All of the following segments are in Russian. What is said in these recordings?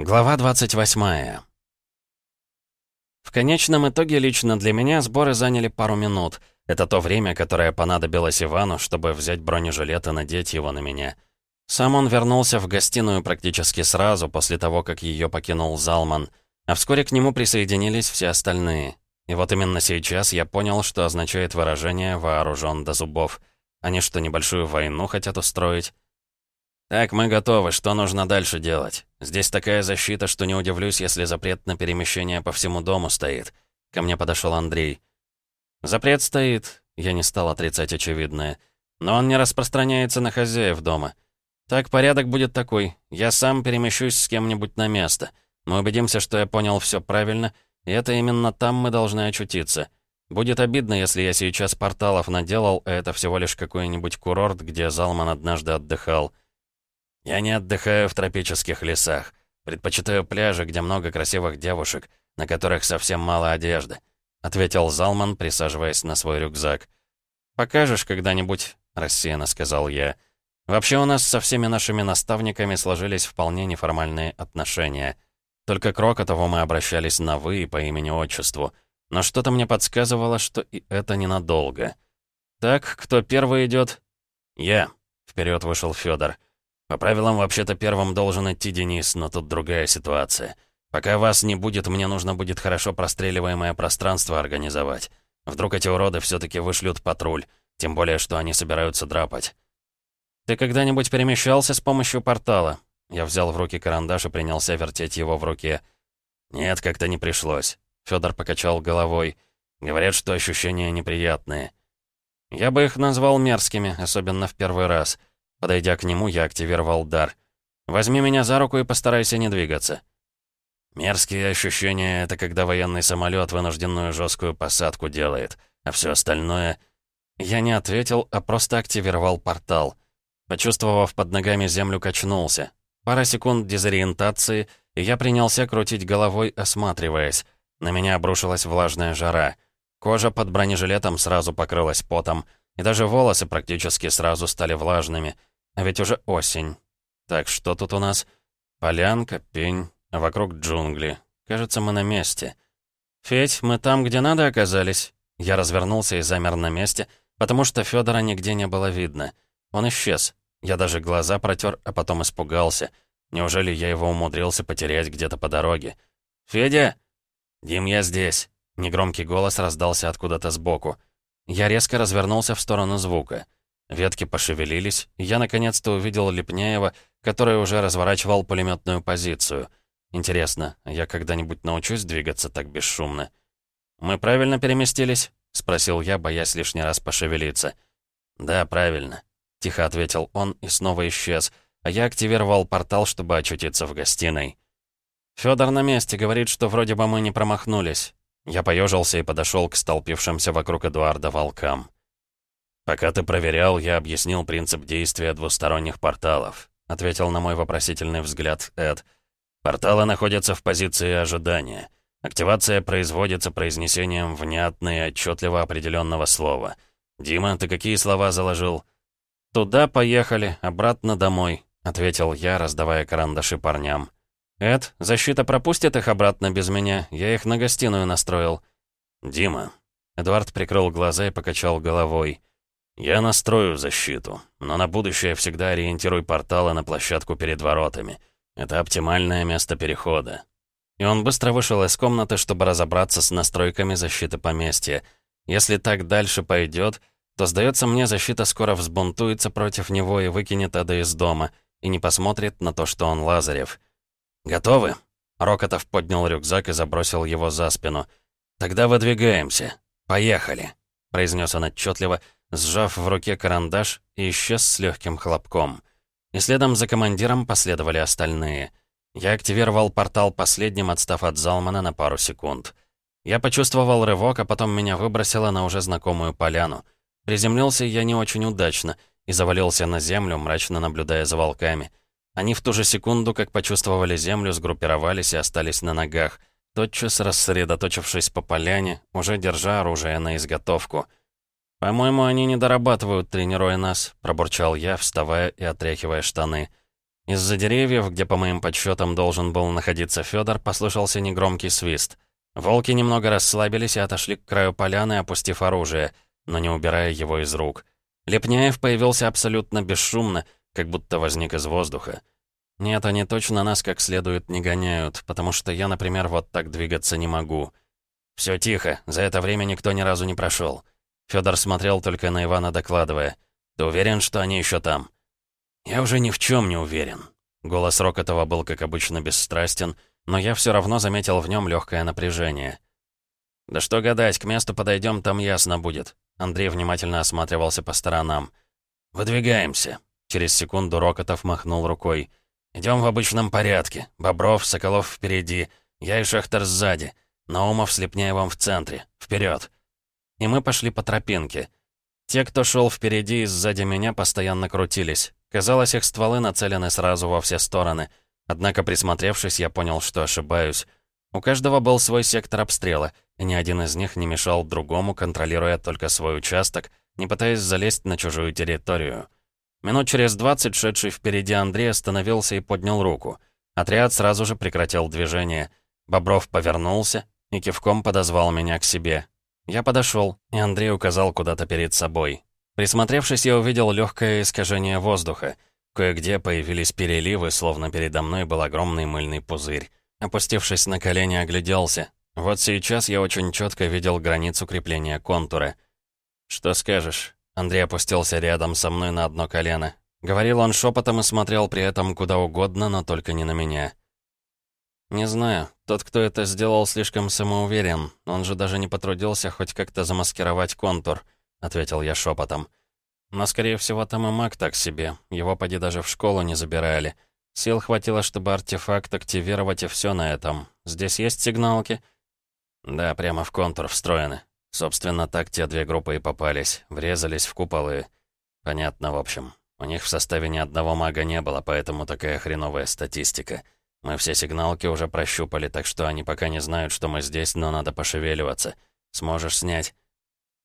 Глава 28. В конечном итоге лично для меня сборы заняли пару минут. Это то время, которое понадобилось Ивану, чтобы взять бронежилет и надеть его на меня. Сам он вернулся в гостиную практически сразу после того, как ее покинул Залман, а вскоре к нему присоединились все остальные. И вот именно сейчас я понял, что означает выражение «вооружен до зубов». Они что, небольшую войну хотят устроить? «Так, мы готовы. Что нужно дальше делать? Здесь такая защита, что не удивлюсь, если запрет на перемещение по всему дому стоит». Ко мне подошел Андрей. «Запрет стоит», — я не стал отрицать очевидное. «Но он не распространяется на хозяев дома. Так, порядок будет такой. Я сам перемещусь с кем-нибудь на место. Мы убедимся, что я понял все правильно, и это именно там мы должны очутиться. Будет обидно, если я сейчас порталов наделал, а это всего лишь какой-нибудь курорт, где Залман однажды отдыхал». «Я не отдыхаю в тропических лесах. Предпочитаю пляжи, где много красивых девушек, на которых совсем мало одежды», — ответил Залман, присаживаясь на свой рюкзак. «Покажешь когда-нибудь», — рассеянно сказал я. «Вообще у нас со всеми нашими наставниками сложились вполне неформальные отношения. Только к Рокотову мы обращались на «вы» и по имени-отчеству. Но что-то мне подсказывало, что и это ненадолго. «Так, кто первый идет? «Я», — вперед вышел Федор. По правилам, вообще-то первым должен идти Денис, но тут другая ситуация. Пока вас не будет, мне нужно будет хорошо простреливаемое пространство организовать. Вдруг эти уроды все-таки вышлют патруль, тем более, что они собираются драпать. «Ты когда-нибудь перемещался с помощью портала?» Я взял в руки карандаш и принялся вертеть его в руке. «Нет, как-то не пришлось». Федор покачал головой. «Говорят, что ощущения неприятные». «Я бы их назвал мерзкими, особенно в первый раз. Подойдя к нему, я активировал дар. «Возьми меня за руку и постарайся не двигаться». Мерзкие ощущения — это когда военный самолет вынужденную жесткую посадку делает, а все остальное... Я не ответил, а просто активировал портал. Почувствовав под ногами землю, качнулся. Пара секунд дезориентации, и я принялся крутить головой, осматриваясь. На меня обрушилась влажная жара. Кожа под бронежилетом сразу покрылась потом, и даже волосы практически сразу стали влажными — а ведь уже осень. Так, что тут у нас? Полянка, пень, а вокруг джунгли. Кажется, мы на месте. «Федь, мы там, где надо, оказались?» Я развернулся и замер на месте, потому что Федора нигде не было видно. Он исчез. Я даже глаза протер, а потом испугался. Неужели я его умудрился потерять где-то по дороге? «Федя!» «Дим, я здесь!» Негромкий голос раздался откуда-то сбоку. Я резко развернулся в сторону звука. Ветки пошевелились, и я наконец-то увидел Лепняева, который уже разворачивал пулеметную позицию. Интересно, я когда-нибудь научусь двигаться так бесшумно? «Мы правильно переместились?» — спросил я, боясь лишний раз пошевелиться. «Да, правильно», — тихо ответил он и снова исчез, а я активировал портал, чтобы очутиться в гостиной. Фёдор на месте говорит, что вроде бы мы не промахнулись. Я поежился и подошел к столпившимся вокруг Эдуарда волкам. «Пока ты проверял, я объяснил принцип действия двусторонних порталов», ответил на мой вопросительный взгляд Эд. «Порталы находятся в позиции ожидания. Активация производится произнесением внятно и отчетливо определенного слова. Дима, ты какие слова заложил?» «Туда поехали, обратно домой», — ответил я, раздавая карандаши парням. «Эд, защита пропустит их обратно без меня, я их на гостиную настроил». «Дима». Эдуард прикрыл глаза и покачал головой. «Я настрою защиту, но на будущее всегда ориентируй порталы на площадку перед воротами. Это оптимальное место перехода». И он быстро вышел из комнаты, чтобы разобраться с настройками защиты поместья. Если так дальше пойдет, то, сдается мне, защита скоро взбунтуется против него и выкинет Эда из дома, и не посмотрит на то, что он Лазарев. «Готовы?» Рокотов поднял рюкзак и забросил его за спину. «Тогда выдвигаемся. Поехали», — произнес он отчетливо, — сжав в руке карандаш и исчез с легким хлопком. И следом за командиром последовали остальные. Я активировал портал последним, отстав от Залмана на пару секунд. Я почувствовал рывок, а потом меня выбросило на уже знакомую поляну. Приземлился я не очень удачно и завалился на землю, мрачно наблюдая за волками. Они в ту же секунду, как почувствовали землю, сгруппировались и остались на ногах, тотчас рассредоточившись по поляне, уже держа оружие на изготовку — «По-моему, они не дорабатывают, тренируя нас», — пробурчал я, вставая и отряхивая штаны. Из-за деревьев, где по моим подсчетам должен был находиться Федор, послышался негромкий свист. Волки немного расслабились и отошли к краю поляны, опустив оружие, но не убирая его из рук. Лепняев появился абсолютно бесшумно, как будто возник из воздуха. Нет, они точно нас как следует не гоняют, потому что я, например, вот так двигаться не могу. Все тихо, за это время никто ни разу не прошел. Федор смотрел только на Ивана, докладывая. «Ты уверен, что они еще там?» «Я уже ни в чем не уверен». Голос Рокотова был, как обычно, бесстрастен, но я все равно заметил в нем легкое напряжение. «Да что гадать, к месту подойдем, там ясно будет». Андрей внимательно осматривался по сторонам. «Выдвигаемся». Через секунду Рокотов махнул рукой. Идем в обычном порядке. Бобров, Соколов впереди, я и Шахтер сзади. Наумов с Лепняевым в центре. Вперед. И мы пошли по тропинке. Те, кто шел впереди и сзади меня, постоянно крутились. Казалось, их стволы нацелены сразу во все стороны. Однако, присмотревшись, я понял, что ошибаюсь. У каждого был свой сектор обстрела, и ни один из них не мешал другому, контролируя только свой участок, не пытаясь залезть на чужую территорию. Минут через двадцать шедший впереди Андрей остановился и поднял руку. Отряд сразу же прекратил движение. Бобров повернулся и кивком подозвал меня к себе. Я подошел, и Андрей указал куда-то перед собой. Присмотревшись, я увидел легкое искажение воздуха. Кое-где появились переливы, словно передо мной был огромный мыльный пузырь. Опустившись на колени, огляделся. Вот сейчас я очень четко видел границу крепления контура. «Что скажешь?» Андрей опустился рядом со мной на одно колено. Говорил он шепотом и смотрел при этом куда угодно, но только не на меня. «Не знаю. Тот, кто это сделал, слишком самоуверен. Он же даже не потрудился хоть как-то замаскировать контур», — ответил я шепотом. «Но, скорее всего, там и маг так себе. Его поди даже в школу не забирали. Сил хватило, чтобы артефакт активировать, и все на этом. Здесь есть сигналки?» «Да, прямо в контур встроены. Собственно, так те две группы и попались, врезались в куполы. Понятно, в общем. У них в составе ни одного мага не было, поэтому такая хреновая статистика. Мы все сигналки уже прощупали, так что они пока не знают, что мы здесь, но надо пошевеливаться. Сможешь снять?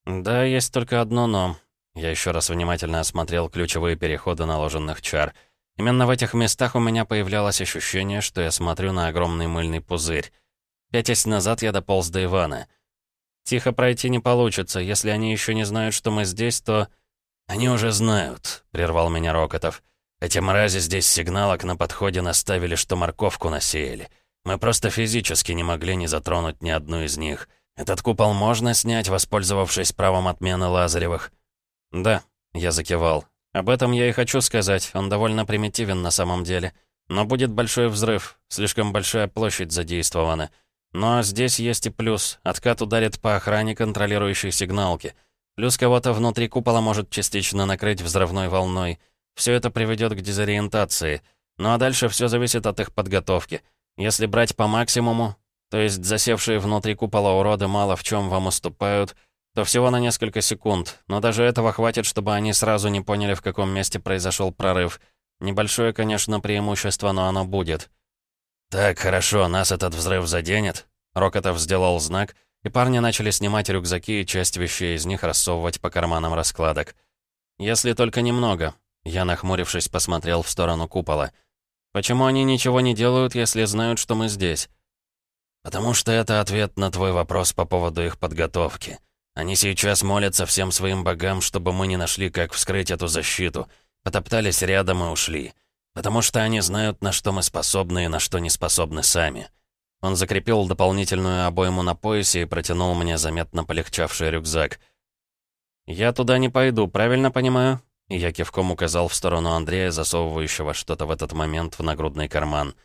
Да, есть только одно «но». Я еще раз внимательно осмотрел ключевые переходы наложенных чар. Именно в этих местах у меня появлялось ощущение, что я смотрю на огромный мыльный пузырь. Пятясь назад я дополз до Ивана — Тихо пройти не получится. Если они еще не знают, что мы здесь, то...» «Они уже знают», — прервал меня Рокотов. «Эти мрази здесь сигналок на подходе наставили, что морковку насеяли. Мы просто физически не могли не затронуть ни одну из них. Этот купол можно снять, воспользовавшись правом отмены Лазаревых?» «Да», — я закивал. «Об этом я и хочу сказать. Он довольно примитивен на самом деле. Но будет большой взрыв. Слишком большая площадь задействована. Но здесь есть и плюс. Откат ударит по охране, контролирующей сигналки. Плюс кого-то внутри купола может частично накрыть взрывной волной. Все это приведет к дезориентации. Ну а дальше все зависит от их подготовки. Если брать по максимуму, то есть засевшие внутри купола уроды мало в чем вам уступают, то всего на несколько секунд. Но даже этого хватит, чтобы они сразу не поняли, в каком месте произошел прорыв. Небольшое, конечно, преимущество, но оно будет. «Так, хорошо, нас этот взрыв заденет». Рокотов сделал знак, и парни начали снимать рюкзаки и часть вещей из них рассовывать по карманам раскладок. «Если только немного», — я, нахмурившись, посмотрел в сторону купола. «Почему они ничего не делают, если знают, что мы здесь?» «Потому что это ответ на твой вопрос по поводу их подготовки. Они сейчас молятся всем своим богам, чтобы мы не нашли, как вскрыть эту защиту. Потоптались рядом и ушли. Потому что они знают, на что мы способны и на что не способны сами. Он закрепил дополнительную обойму на поясе и протянул мне заметно полегчавший рюкзак. «Я туда не пойду, правильно понимаю?» И я кивком указал в сторону Андрея, засовывающего что-то в этот момент в нагрудный карман.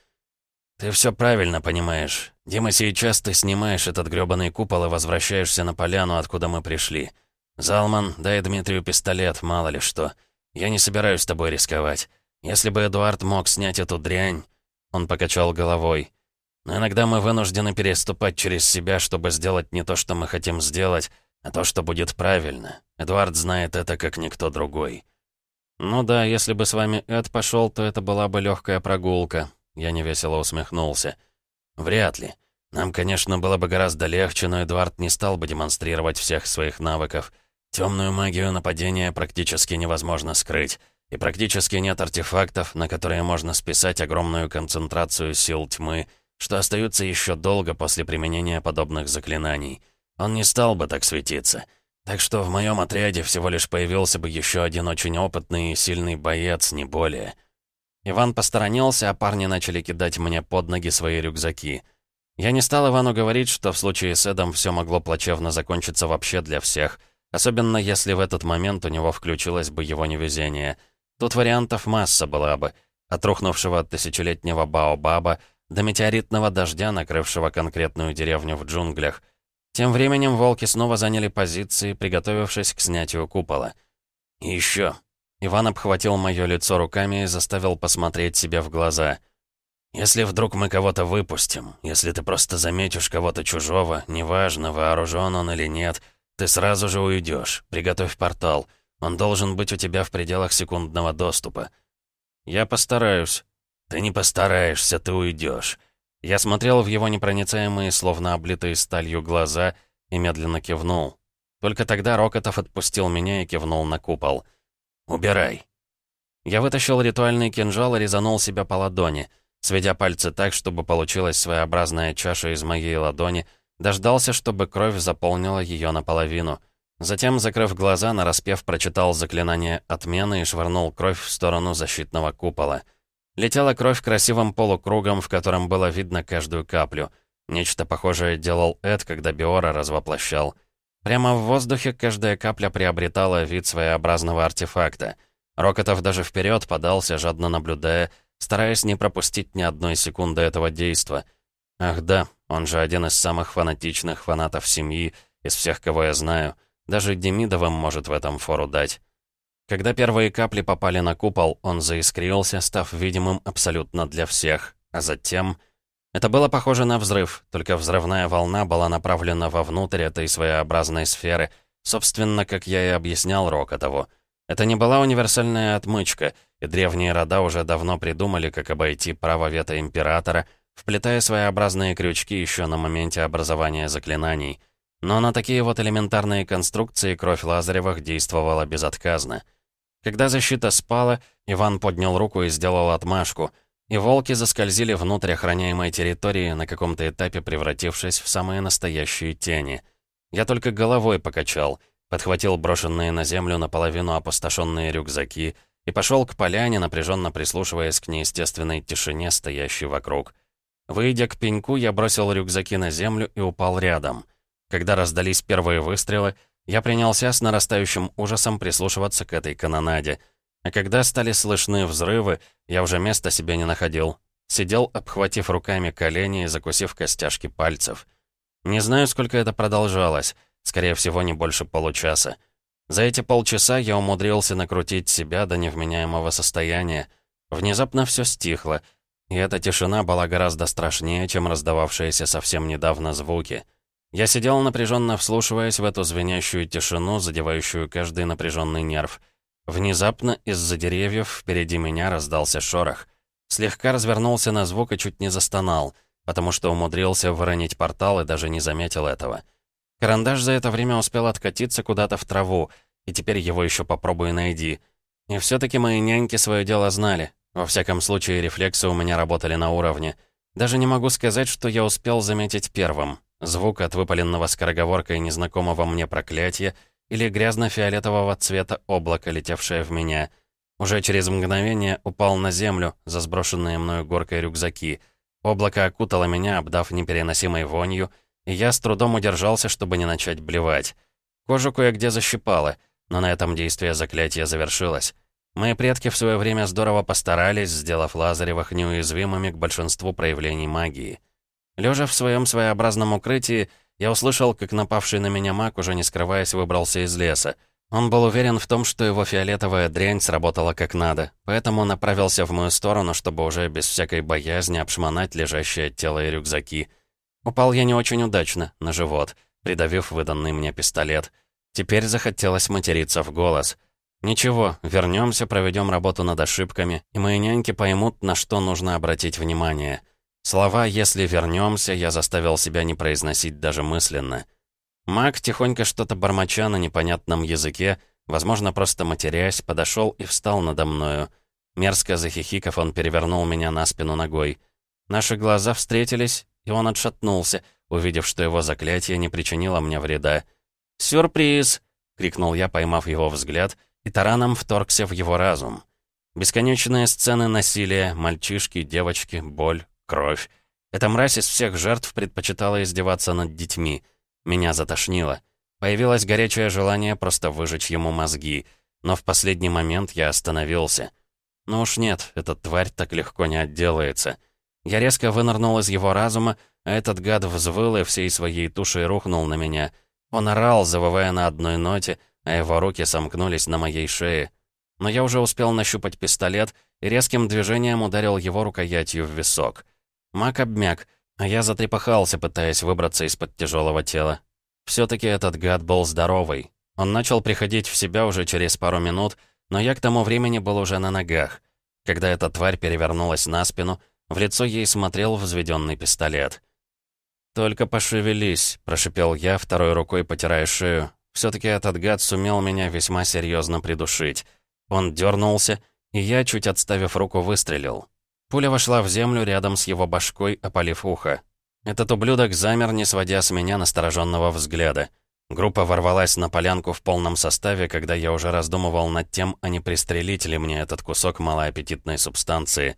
«Ты все правильно понимаешь. Дима, сейчас ты снимаешь этот грёбаный купол и возвращаешься на поляну, откуда мы пришли. Залман, дай Дмитрию пистолет, мало ли что. Я не собираюсь с тобой рисковать. Если бы Эдуард мог снять эту дрянь...» Он покачал головой. «Но иногда мы вынуждены переступать через себя, чтобы сделать не то, что мы хотим сделать, а то, что будет правильно. Эдуард знает это, как никто другой». «Ну да, если бы с вами Эд пошел, то это была бы легкая прогулка», — я невесело усмехнулся. «Вряд ли. Нам, конечно, было бы гораздо легче, но Эдуард не стал бы демонстрировать всех своих навыков. Темную магию нападения практически невозможно скрыть. И практически нет артефактов, на которые можно списать огромную концентрацию сил тьмы, что остаются еще долго после применения подобных заклинаний. Он не стал бы так светиться. Так что в моем отряде всего лишь появился бы еще один очень опытный и сильный боец, не более. Иван посторонился, а парни начали кидать мне под ноги свои рюкзаки. Я не стал Ивану говорить, что в случае с Эдом все могло плачевно закончиться вообще для всех, особенно если в этот момент у него включилось бы его невезение. Тут вариантов масса была бы, от рухнувшего тысячелетнего Баобаба до метеоритного дождя, накрывшего конкретную деревню в джунглях. Тем временем волки снова заняли позиции, приготовившись к снятию купола. И еще. Иван обхватил мое лицо руками и заставил посмотреть себе в глаза. «Если вдруг мы кого-то выпустим, если ты просто заметишь кого-то чужого, неважно, вооружен он или нет, ты сразу же уйдешь. Приготовь портал. Он должен быть у тебя в пределах секундного доступа». «Я постараюсь», «Ты не постараешься, ты уйдешь». Я смотрел в его непроницаемые, словно облитые сталью глаза, и медленно кивнул. Только тогда Рокотов отпустил меня и кивнул на купол. «Убирай». Я вытащил ритуальный кинжал и резанул себя по ладони, сведя пальцы так, чтобы получилась своеобразная чаша из моей ладони, дождался, чтобы кровь заполнила ее наполовину. Затем, закрыв глаза, нараспев прочитал заклинание отмены и швырнул кровь в сторону защитного купола — Летела кровь красивым полукругом, в котором было видно каждую каплю. Нечто похожее делал Эд, когда Биора развоплощал. Прямо в воздухе каждая капля приобретала вид своеобразного артефакта. Рокотов даже вперед подался, жадно наблюдая, стараясь не пропустить ни одной секунды этого действа. Ах да, он же один из самых фанатичных фанатов семьи, из всех, кого я знаю. Даже Демидовым может в этом фору дать. Когда первые капли попали на купол, он заискрился, став видимым абсолютно для всех. А затем... Это было похоже на взрыв, только взрывная волна была направлена вовнутрь этой своеобразной сферы, собственно, как я и объяснял Рокотову. Это не была универсальная отмычка, и древние рода уже давно придумали, как обойти право вето Императора, вплетая своеобразные крючки еще на моменте образования заклинаний. Но на такие вот элементарные конструкции кровь Лазаревых действовала безотказно — когда защита спала, Иван поднял руку и сделал отмашку, и волки заскользили внутрь охраняемой территории, на каком-то этапе превратившись в самые настоящие тени. Я только головой покачал, подхватил брошенные на землю наполовину опустошенные рюкзаки и пошел к поляне, напряженно прислушиваясь к неестественной тишине, стоящей вокруг. Выйдя к пеньку, я бросил рюкзаки на землю и упал рядом. Когда раздались первые выстрелы, я принялся с нарастающим ужасом прислушиваться к этой канонаде. А когда стали слышны взрывы, я уже места себе не находил. Сидел, обхватив руками колени и закусив костяшки пальцев. Не знаю, сколько это продолжалось. Скорее всего, не больше получаса. За эти полчаса я умудрился накрутить себя до невменяемого состояния. Внезапно все стихло, и эта тишина была гораздо страшнее, чем раздававшиеся совсем недавно звуки — я сидел напряженно вслушиваясь в эту звенящую тишину, задевающую каждый напряженный нерв. Внезапно из-за деревьев впереди меня раздался шорох. Слегка развернулся на звук и чуть не застонал, потому что умудрился выронить портал и даже не заметил этого. Карандаш за это время успел откатиться куда-то в траву, и теперь его еще попробуй найди. И все-таки мои няньки свое дело знали. Во всяком случае, рефлексы у меня работали на уровне. Даже не могу сказать, что я успел заметить первым. Звук от выпаленного скороговоркой незнакомого мне проклятия или грязно-фиолетового цвета облака, летевшее в меня. Уже через мгновение упал на землю, за сброшенные мною горкой рюкзаки. Облако окутало меня, обдав непереносимой вонью, и я с трудом удержался, чтобы не начать блевать. Кожу кое-где защипало, но на этом действие заклятия завершилось. Мои предки в свое время здорово постарались, сделав Лазаревых неуязвимыми к большинству проявлений магии. Лежа в своем своеобразном укрытии, я услышал, как напавший на меня маг, уже не скрываясь, выбрался из леса. Он был уверен в том, что его фиолетовая дрянь сработала как надо, поэтому направился в мою сторону, чтобы уже без всякой боязни обшмонать лежащее тело и рюкзаки. Упал я не очень удачно, на живот, придавив выданный мне пистолет. Теперь захотелось материться в голос. «Ничего, вернемся, проведем работу над ошибками, и мои няньки поймут, на что нужно обратить внимание». Слова «если вернемся» я заставил себя не произносить даже мысленно. Маг, тихонько что-то бормоча на непонятном языке, возможно, просто матерясь, подошел и встал надо мною. Мерзко захихиков, он перевернул меня на спину ногой. Наши глаза встретились, и он отшатнулся, увидев, что его заклятие не причинило мне вреда. «Сюрприз!» — крикнул я, поймав его взгляд, и тараном вторгся в его разум. Бесконечные сцены насилия, мальчишки, девочки, боль, кровь. Эта мразь из всех жертв предпочитала издеваться над детьми. Меня затошнило. Появилось горячее желание просто выжечь ему мозги. Но в последний момент я остановился. Ну уж нет, этот тварь так легко не отделается. Я резко вынырнул из его разума, а этот гад взвыл и всей своей тушей рухнул на меня. Он орал, завывая на одной ноте, а его руки сомкнулись на моей шее. Но я уже успел нащупать пистолет и резким движением ударил его рукоятью в висок. Мак обмяк, а я затрепахался, пытаясь выбраться из-под тяжелого тела. Все-таки этот гад был здоровый. Он начал приходить в себя уже через пару минут, но я к тому времени был уже на ногах. Когда эта тварь перевернулась на спину, в лицо ей смотрел взведенный пистолет. «Только пошевелись», — прошипел я, второй рукой потирая шею. Все-таки этот гад сумел меня весьма серьезно придушить. Он дернулся, и я, чуть отставив руку, выстрелил. Пуля вошла в землю рядом с его башкой, опалив ухо. Этот ублюдок замер, не сводя с меня настороженного взгляда. Группа ворвалась на полянку в полном составе, когда я уже раздумывал над тем, а не пристрелить ли мне этот кусок малоаппетитной субстанции.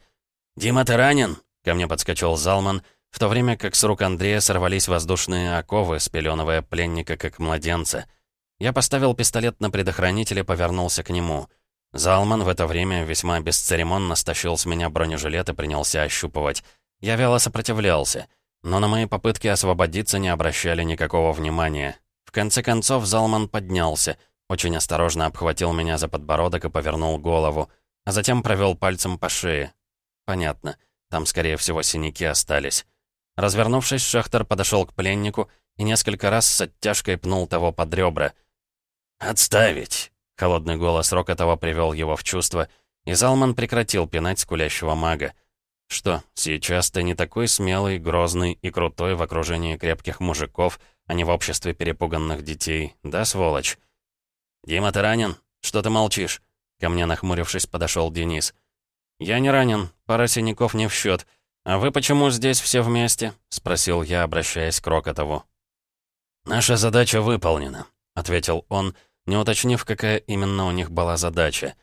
«Дима, ты ранен?» — ко мне подскочил Залман, в то время как с рук Андрея сорвались воздушные оковы, спеленывая пленника как младенца. Я поставил пистолет на предохранитель и повернулся к нему. Залман в это время весьма бесцеремонно стащил с меня бронежилет и принялся ощупывать. Я вяло сопротивлялся, но на мои попытки освободиться не обращали никакого внимания. В конце концов Залман поднялся, очень осторожно обхватил меня за подбородок и повернул голову, а затем провел пальцем по шее. Понятно, там, скорее всего, синяки остались. Развернувшись, Шахтер подошел к пленнику и несколько раз с оттяжкой пнул того под ребра. «Отставить!» — холодный голос Рокотова привел его в чувство, и Залман прекратил пинать скулящего мага. «Что, сейчас ты не такой смелый, грозный и крутой в окружении крепких мужиков, а не в обществе перепуганных детей, да, сволочь?» «Дима, ты ранен? Что ты молчишь?» Ко мне, нахмурившись, подошел Денис. «Я не ранен, пара синяков не в счет. А вы почему здесь все вместе?» — спросил я, обращаясь к Рокотову. «Наша задача выполнена», — ответил он, не уточнив, какая именно у них была задача.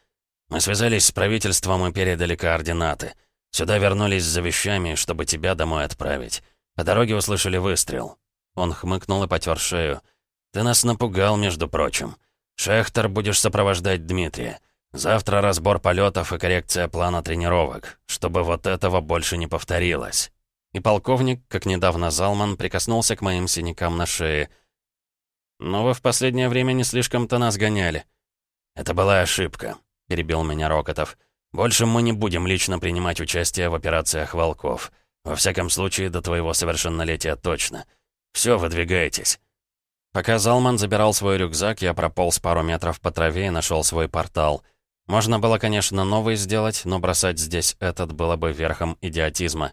«Мы связались с правительством и передали координаты. Сюда вернулись за вещами, чтобы тебя домой отправить. По дороге услышали выстрел». Он хмыкнул и потер шею. «Ты нас напугал, между прочим. Шехтер будешь сопровождать Дмитрия. Завтра разбор полетов и коррекция плана тренировок, чтобы вот этого больше не повторилось. И полковник, как недавно Залман, прикоснулся к моим синякам на шее. «Но вы в последнее время не слишком-то нас гоняли». «Это была ошибка», — перебил меня Рокотов. «Больше мы не будем лично принимать участие в операциях «Волков». Во всяком случае, до твоего совершеннолетия точно. Все, выдвигайтесь». Пока Залман забирал свой рюкзак, я прополз пару метров по траве и нашел свой портал — можно было, конечно, новый сделать, но бросать здесь этот было бы верхом идиотизма.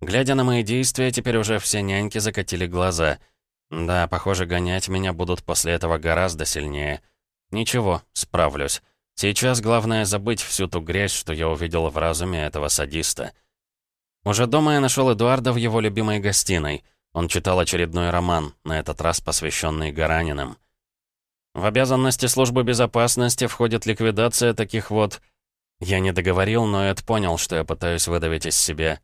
Глядя на мои действия, теперь уже все няньки закатили глаза. Да, похоже, гонять меня будут после этого гораздо сильнее. Ничего, справлюсь. Сейчас главное забыть всю ту грязь, что я увидел в разуме этого садиста. Уже дома я нашел Эдуарда в его любимой гостиной. Он читал очередной роман, на этот раз посвященный Гаранинам. В обязанности службы безопасности входит ликвидация таких вот... Я не договорил, но Эд понял, что я пытаюсь выдавить из себя.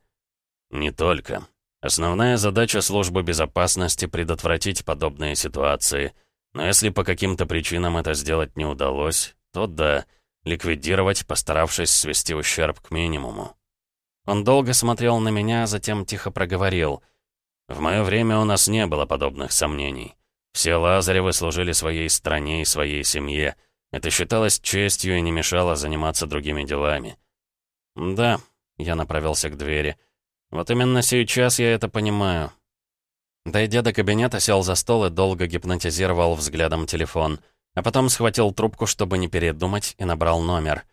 Не только. Основная задача службы безопасности — предотвратить подобные ситуации. Но если по каким-то причинам это сделать не удалось, то да, ликвидировать, постаравшись свести ущерб к минимуму. Он долго смотрел на меня, а затем тихо проговорил. «В мое время у нас не было подобных сомнений. Все Лазаревы служили своей стране и своей семье. Это считалось честью и не мешало заниматься другими делами. «Да», — я направился к двери. «Вот именно сейчас я это понимаю». Дойдя до кабинета, сел за стол и долго гипнотизировал взглядом телефон. А потом схватил трубку, чтобы не передумать, и набрал номер.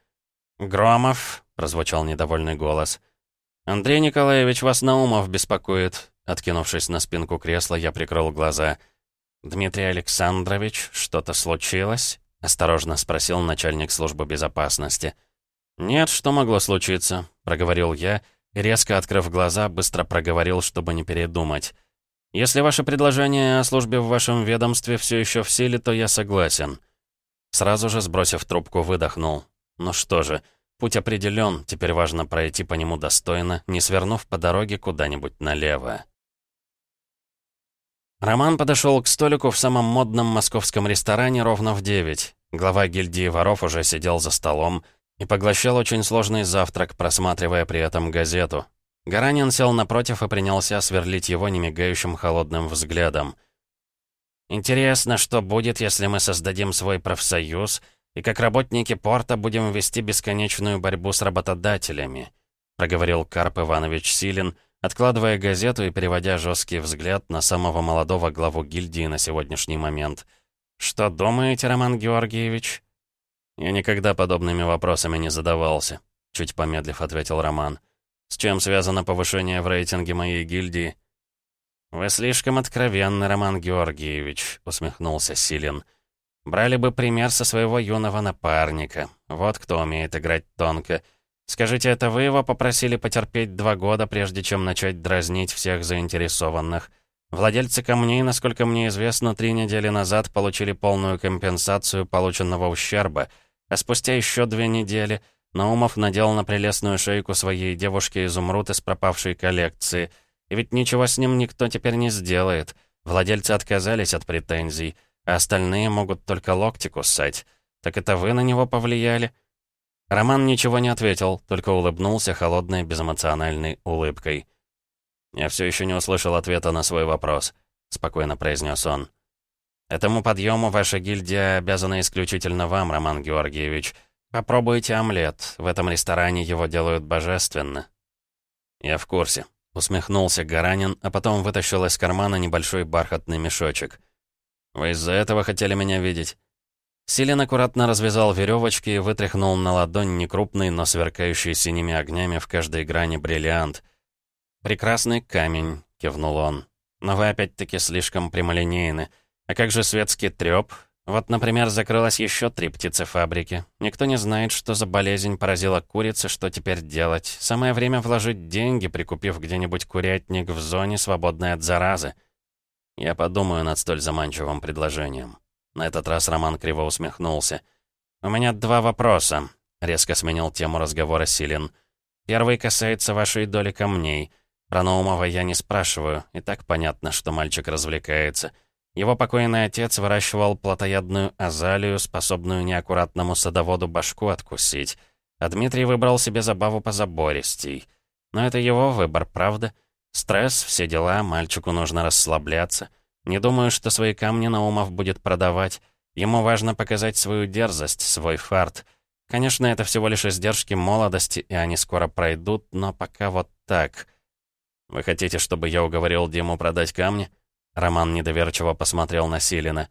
«Громов», — прозвучал недовольный голос. «Андрей Николаевич, вас Наумов беспокоит». Откинувшись на спинку кресла, я прикрыл глаза — «Дмитрий Александрович, что-то случилось?» — осторожно спросил начальник службы безопасности. «Нет, что могло случиться?» — проговорил я, резко открыв глаза, быстро проговорил, чтобы не передумать. «Если ваше предложение о службе в вашем ведомстве все еще в силе, то я согласен». Сразу же, сбросив трубку, выдохнул. «Ну что же, путь определен, теперь важно пройти по нему достойно, не свернув по дороге куда-нибудь налево». Роман подошел к столику в самом модном московском ресторане ровно в девять. Глава гильдии воров уже сидел за столом и поглощал очень сложный завтрак, просматривая при этом газету. Гаранин сел напротив и принялся сверлить его немигающим холодным взглядом. «Интересно, что будет, если мы создадим свой профсоюз и как работники порта будем вести бесконечную борьбу с работодателями», проговорил Карп Иванович Силин, откладывая газету и переводя жесткий взгляд на самого молодого главу гильдии на сегодняшний момент. «Что думаете, Роман Георгиевич?» «Я никогда подобными вопросами не задавался», — чуть помедлив ответил Роман. «С чем связано повышение в рейтинге моей гильдии?» «Вы слишком откровенны, Роман Георгиевич», — усмехнулся Силин. «Брали бы пример со своего юного напарника. Вот кто умеет играть тонко. Скажите, это вы его попросили потерпеть два года, прежде чем начать дразнить всех заинтересованных? Владельцы камней, насколько мне известно, три недели назад получили полную компенсацию полученного ущерба, а спустя еще две недели Наумов надел на прелестную шейку своей девушки изумруд из пропавшей коллекции. И ведь ничего с ним никто теперь не сделает. Владельцы отказались от претензий, а остальные могут только локти кусать. Так это вы на него повлияли?» Роман ничего не ответил, только улыбнулся холодной, безэмоциональной улыбкой. «Я все еще не услышал ответа на свой вопрос», — спокойно произнес он. «Этому подъему ваша гильдия обязана исключительно вам, Роман Георгиевич. Попробуйте омлет. В этом ресторане его делают божественно». «Я в курсе», — усмехнулся Гаранин, а потом вытащил из кармана небольшой бархатный мешочек. «Вы из-за этого хотели меня видеть?» Силен аккуратно развязал веревочки и вытряхнул на ладонь некрупный, но сверкающий синими огнями в каждой грани бриллиант. «Прекрасный камень», — кивнул он. «Но вы опять-таки слишком прямолинейны. А как же светский трёп? Вот, например, закрылось еще три птицефабрики. Никто не знает, что за болезнь поразила курицы, что теперь делать. Самое время вложить деньги, прикупив где-нибудь курятник в зоне, свободной от заразы. Я подумаю над столь заманчивым предложением». На этот раз Роман криво усмехнулся. «У меня два вопроса», — резко сменил тему разговора Силин. «Первый касается вашей доли камней. Про Наумова я не спрашиваю, и так понятно, что мальчик развлекается. Его покойный отец выращивал плотоядную азалию, способную неаккуратному садоводу башку откусить. А Дмитрий выбрал себе забаву позабористей. Но это его выбор, правда? Стресс, все дела, мальчику нужно расслабляться. Не думаю, что свои камни Наумов будет продавать. Ему важно показать свою дерзость, свой фарт. Конечно, это всего лишь издержки молодости, и они скоро пройдут, но пока вот так. «Вы хотите, чтобы я уговорил Диму продать камни?» Роман недоверчиво посмотрел на Силина.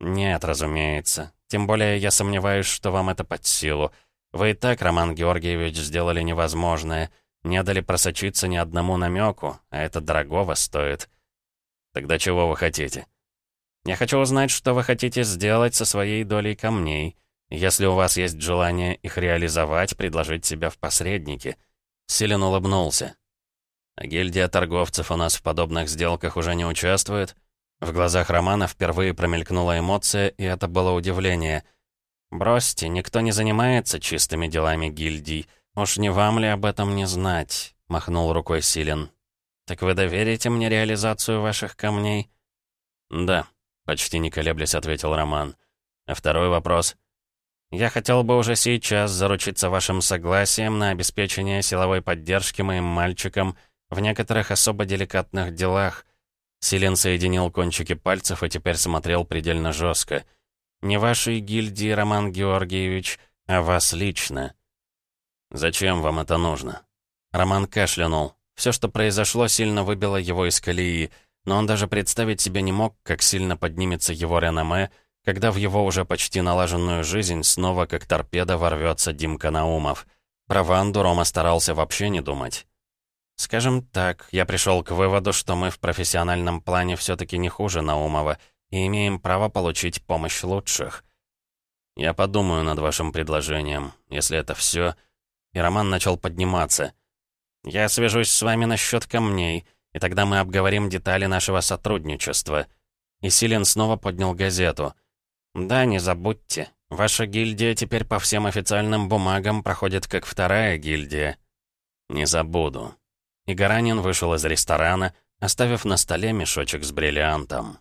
«Нет, разумеется. Тем более я сомневаюсь, что вам это под силу. Вы и так, Роман Георгиевич, сделали невозможное. Не дали просочиться ни одному намеку, а это дорогого стоит». Тогда чего вы хотите? Я хочу узнать, что вы хотите сделать со своей долей камней. Если у вас есть желание их реализовать, предложить себя в посреднике. Силен улыбнулся. А гильдия торговцев у нас в подобных сделках уже не участвует? В глазах Романа впервые промелькнула эмоция, и это было удивление. «Бросьте, никто не занимается чистыми делами гильдий. Уж не вам ли об этом не знать?» — махнул рукой Силен. «Так вы доверите мне реализацию ваших камней?» «Да», — почти не колеблясь ответил Роман. «А второй вопрос?» «Я хотел бы уже сейчас заручиться вашим согласием на обеспечение силовой поддержки моим мальчикам в некоторых особо деликатных делах». Силен соединил кончики пальцев и теперь смотрел предельно жестко. «Не вашей гильдии, Роман Георгиевич, а вас лично». «Зачем вам это нужно?» Роман кашлянул. Все, что произошло, сильно выбило его из колеи, но он даже представить себе не мог, как сильно поднимется его реноме, когда в его уже почти налаженную жизнь снова как торпеда ворвется Димка Наумов. Про Ванду Рома старался вообще не думать. Скажем так, я пришел к выводу, что мы в профессиональном плане все-таки не хуже Наумова и имеем право получить помощь лучших. Я подумаю над вашим предложением, если это все. И Роман начал подниматься. Я свяжусь с вами насчет камней, и тогда мы обговорим детали нашего сотрудничества. И Силен снова поднял газету. Да, не забудьте, ваша гильдия теперь по всем официальным бумагам проходит как вторая гильдия. Не забуду. И Гаранин вышел из ресторана, оставив на столе мешочек с бриллиантом.